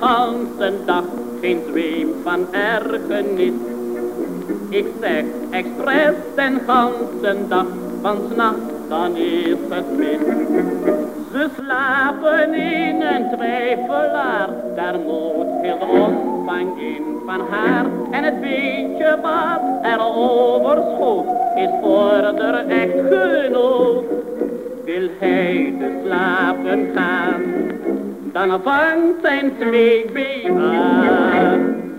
ganse dag geen zweem van ergernis. Ik zeg expres ten ganse dag, van s'nachts dan is het mis. Ze slapen in een twijfelaar, daar moet veel omvang in van haar. En het beetje wat er overschoot, is voor de genoeg. Wil hij te slapen gaan, dan vangt zijn.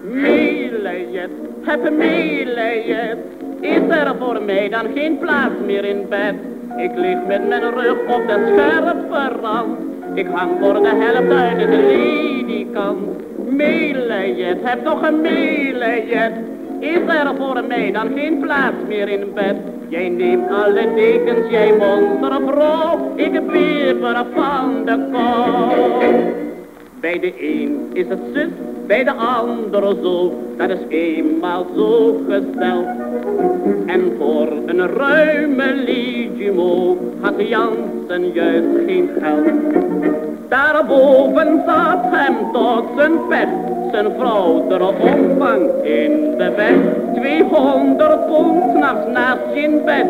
Meelejet, heb meelejet, is er voor mij dan geen plaats meer in bed. Ik lig met mijn rug op de scherpe rand. Ik hang voor de helft uit de ledikant. Meelejet, heb toch een meelejet. Is er voor mij dan geen plaats meer in bed? Jij neemt alle dekens, jij monstervrouw. Ik er van de kou. Bij de een is het zus, bij de ander zo. Dat is eenmaal zo gesteld. En voor een ruime legimo had Jansen juist geen geld. Daarboven zat hem tot zijn pet, vrouw ter omvang in de bed. 200 pond nachts naast je bed,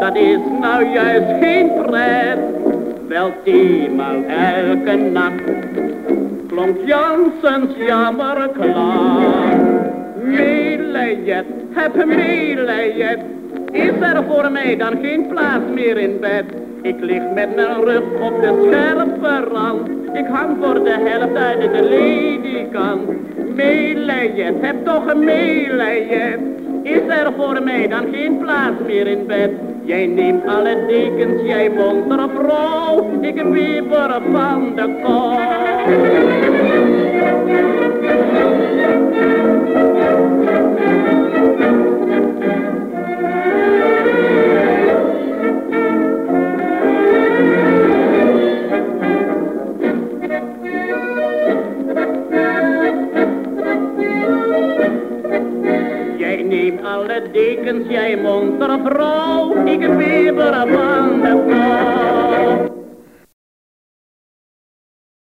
dat is nou juist geen pret. Wel tienmaal elke nacht klonk Jansens jammerklank. Meelejet, heb meelejet, is er voor mij dan geen plaats meer in bed? Ik lig met mijn rug op de scherpe rand. Ik hang voor de helft uit de ledikant. Meelejet, heb toch een meelejet. Is er voor mij dan geen plaats meer in bed? Jij neemt alle dekens, jij monstervrouw. Ik er van de kou. Dekens, jij monstervrouw, ik weber van de kou.